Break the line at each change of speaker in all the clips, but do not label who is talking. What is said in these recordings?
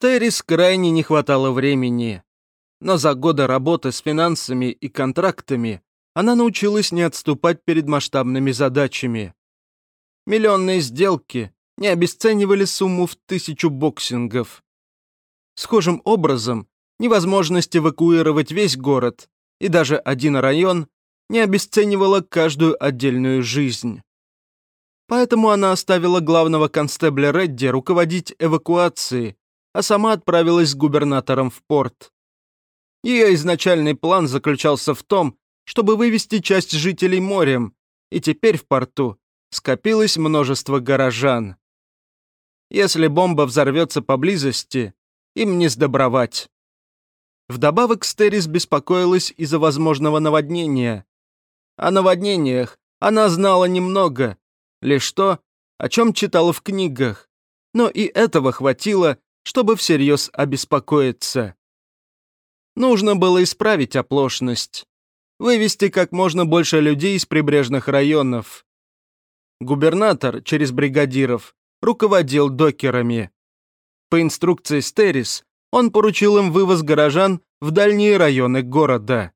Стерис крайне не хватало времени. Но за годы работы с финансами и контрактами она научилась не отступать перед масштабными задачами. Миллионные сделки не обесценивали сумму в тысячу боксингов. Схожим образом, невозможность эвакуировать весь город и даже один район не обесценивала каждую отдельную жизнь. Поэтому она оставила главного констебля Редди руководить эвакуацией, а сама отправилась с губернатором в порт. Ее изначальный план заключался в том, чтобы вывести часть жителей морем, и теперь в порту скопилось множество горожан. Если бомба взорвется поблизости, им не сдобровать. Вдобавок Стерис беспокоилась из-за возможного наводнения. О наводнениях она знала немного, лишь то, о чем читала в книгах, но и этого хватило, чтобы всерьез обеспокоиться. Нужно было исправить оплошность, вывести как можно больше людей из прибрежных районов. Губернатор через бригадиров руководил докерами. По инструкции Стерис он поручил им вывоз горожан в дальние районы города.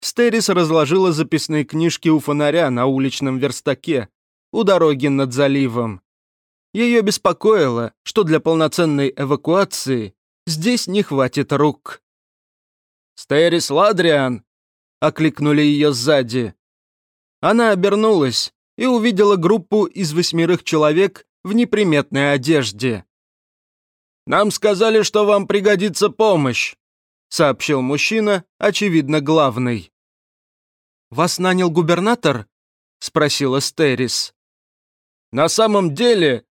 Стерис разложила записные книжки у фонаря на уличном верстаке, у дороги над заливом. Ее беспокоило, что для полноценной эвакуации здесь не хватит рук. «Стерис Ладриан!» — окликнули ее сзади. Она обернулась и увидела группу из восьмерых человек в неприметной одежде. «Нам сказали, что вам пригодится помощь», — сообщил мужчина, очевидно, главный. «Вас нанял губернатор?» — спросила Стерис. «На самом деле...»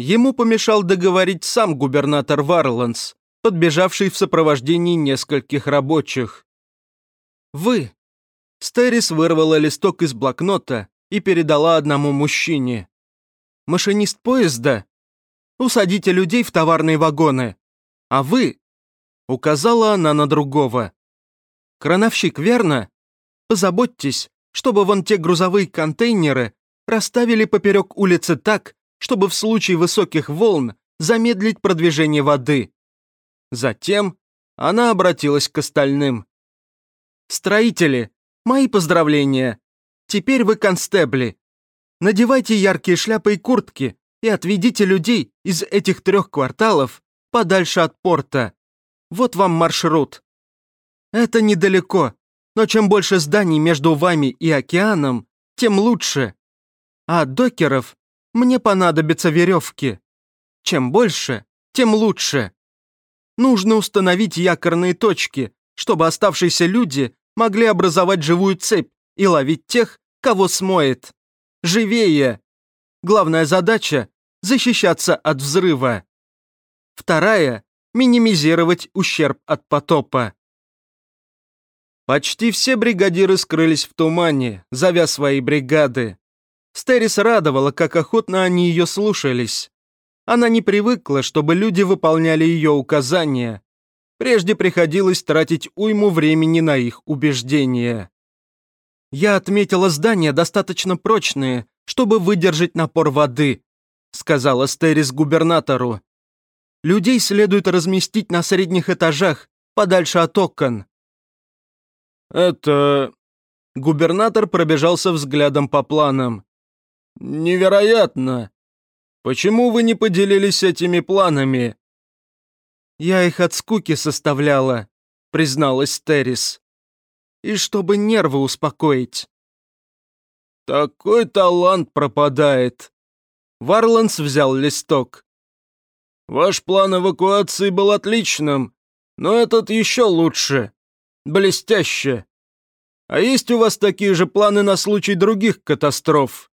Ему помешал договорить сам губернатор Варланс, подбежавший в сопровождении нескольких рабочих. «Вы!» Стерис вырвала листок из блокнота и передала одному мужчине. «Машинист поезда? Усадите людей в товарные вагоны. А вы?» Указала она на другого. «Крановщик, верно? Позаботьтесь, чтобы вон те грузовые контейнеры расставили поперек улицы так, чтобы в случае высоких волн замедлить продвижение воды. Затем она обратилась к остальным. «Строители, мои поздравления! Теперь вы констебли. Надевайте яркие шляпы и куртки и отведите людей из этих трех кварталов подальше от порта. Вот вам маршрут. Это недалеко, но чем больше зданий между вами и океаном, тем лучше. А докеров мне понадобятся веревки. Чем больше, тем лучше. Нужно установить якорные точки, чтобы оставшиеся люди могли образовать живую цепь и ловить тех, кого смоет. Живее! Главная задача – защищаться от взрыва. Вторая – минимизировать ущерб от потопа. Почти все бригадиры скрылись в тумане, зовя свои бригады. Стерис радовала, как охотно они ее слушались. Она не привыкла, чтобы люди выполняли ее указания. Прежде приходилось тратить уйму времени на их убеждения. «Я отметила здания достаточно прочные, чтобы выдержать напор воды», сказала Стерис губернатору. «Людей следует разместить на средних этажах, подальше от окон».
«Это...»
Губернатор пробежался взглядом по планам.
«Невероятно! Почему вы не поделились этими планами?»
«Я их от скуки составляла», — призналась Террис. «И чтобы нервы успокоить».
«Такой талант пропадает».
Варланс взял листок.
«Ваш план эвакуации был отличным, но этот еще лучше. Блестяще. А есть у вас такие же планы на случай других катастроф?»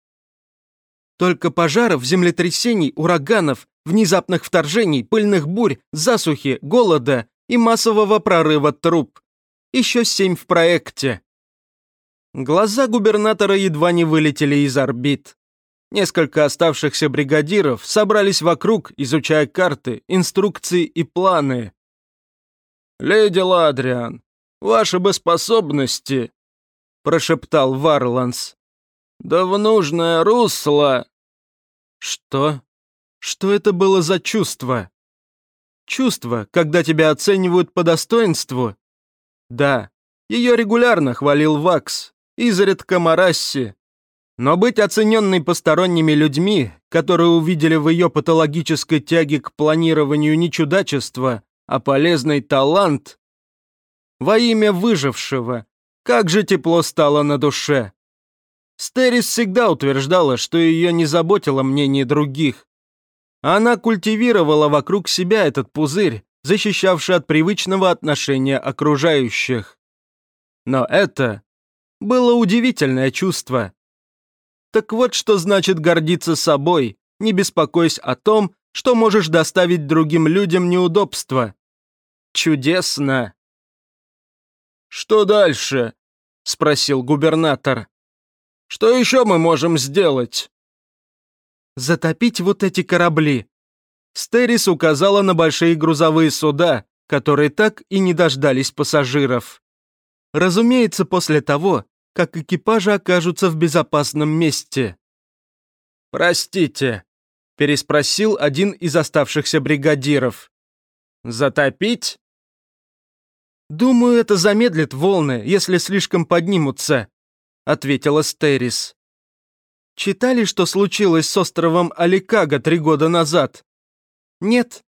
Только пожаров, землетрясений, ураганов, внезапных вторжений, пыльных бурь, засухи, голода и массового прорыва труб. Еще семь в проекте. Глаза губернатора едва не вылетели из орбит. Несколько оставшихся бригадиров собрались вокруг, изучая карты, инструкции и планы.
«Леди Ладриан, ваши бы способности», — прошептал Варланс. «Да в нужное русло!»
Что? Что это было за чувство? Чувство, когда тебя оценивают по достоинству? Да, ее регулярно хвалил Вакс, изредка Марасси. Но быть оцененной посторонними людьми, которые увидели в ее патологической тяге к планированию не чудачество, а полезный талант, во имя выжившего, как же тепло стало на душе. Стерис всегда утверждала, что ее не заботило мнение других. Она культивировала вокруг себя этот пузырь, защищавший от привычного отношения окружающих. Но это было удивительное чувство. Так вот, что значит гордиться собой, не беспокойся о том, что можешь доставить другим людям неудобства. Чудесно.
«Что дальше?» — спросил губернатор. «Что еще мы можем сделать?»
«Затопить вот эти корабли». Стерис указала на большие грузовые суда, которые так и не дождались пассажиров. Разумеется, после того, как экипажи окажутся в безопасном месте.
«Простите», — переспросил один из оставшихся бригадиров. «Затопить?»
«Думаю, это замедлит волны, если слишком поднимутся», — ответила Стерис. «Читали, что случилось с островом Аликага три года назад?» «Нет.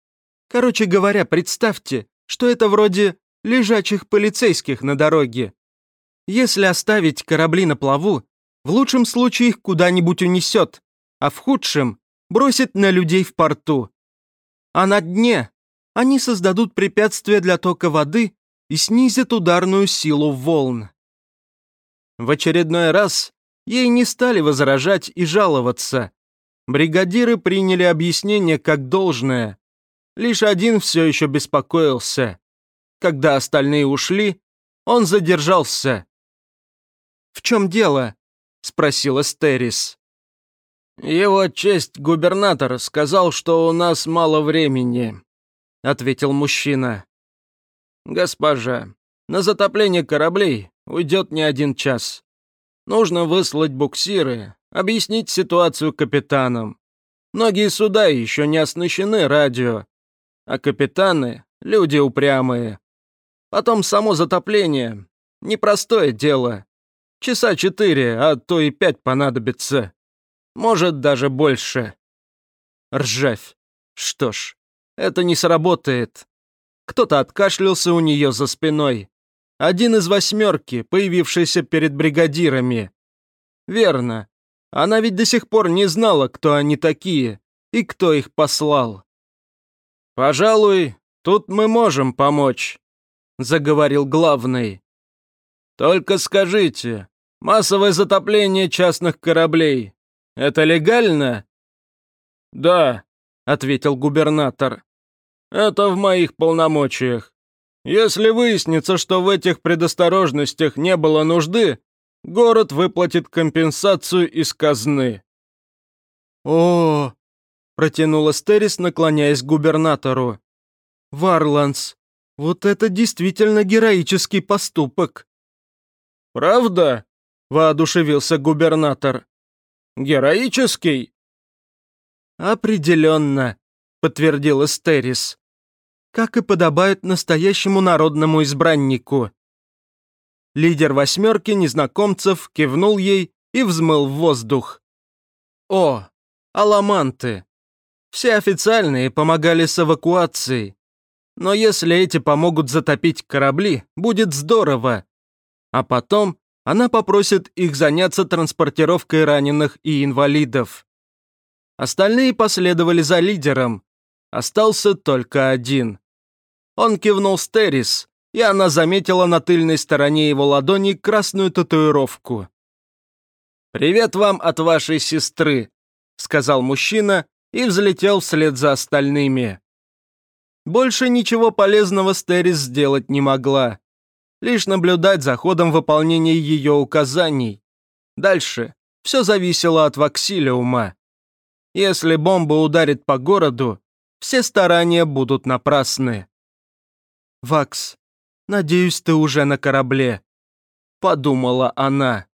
Короче говоря, представьте, что это вроде лежачих полицейских на дороге. Если оставить корабли на плаву, в лучшем случае их куда-нибудь унесет, а в худшем бросит на людей в порту. А на дне они создадут препятствия для тока воды и снизят ударную силу волн. В очередной раз ей не стали возражать и жаловаться. Бригадиры приняли объяснение как должное. Лишь один все еще беспокоился. Когда остальные ушли, он задержался. «В чем дело?» — спросила Стерис.
«Его честь губернатор сказал, что у нас мало времени», — ответил мужчина. «Госпожа, на затопление кораблей уйдет не один час. Нужно выслать буксиры, объяснить ситуацию капитанам. Многие суда еще не оснащены радио, а капитаны — люди упрямые. Потом само затопление — непростое дело. Часа четыре, а то и пять понадобится. Может, даже больше. Ржавь. Что ж, это не сработает. Кто-то откашлялся у нее за спиной. Один из восьмерки, появившийся перед бригадирами. Верно. Она ведь до сих пор не знала, кто они такие и кто их послал. «Пожалуй, тут мы можем помочь», — заговорил главный. «Только скажите, массовое затопление частных кораблей — это легально?» «Да», — ответил губернатор. Это в моих полномочиях. Если выяснится, что в этих предосторожностях не было нужды, город выплатит компенсацию из казны».
«О!» — протянула Стерис, наклоняясь к губернатору. «Варланс, вот это действительно героический поступок!»
«Правда?» — воодушевился губернатор. «Героический?»
«Определенно», — подтвердила Стерис как и подобает настоящему народному избраннику. Лидер восьмерки незнакомцев кивнул ей и взмыл в воздух. О, аламанты. Все официальные помогали с эвакуацией. Но если эти помогут затопить корабли, будет здорово. А потом она попросит их заняться транспортировкой раненых и инвалидов. Остальные последовали за лидером, Остался только один. Он кивнул Стерис, и она заметила на тыльной стороне его ладони красную татуировку. «Привет вам от вашей сестры», — сказал мужчина и взлетел вслед за остальными. Больше ничего полезного Стерис сделать не могла. Лишь наблюдать за ходом выполнения ее указаний. Дальше все зависело от Ваксилиума. Если бомба ударит по городу, все старания будут напрасны. «Вакс, надеюсь, ты уже на корабле», — подумала она.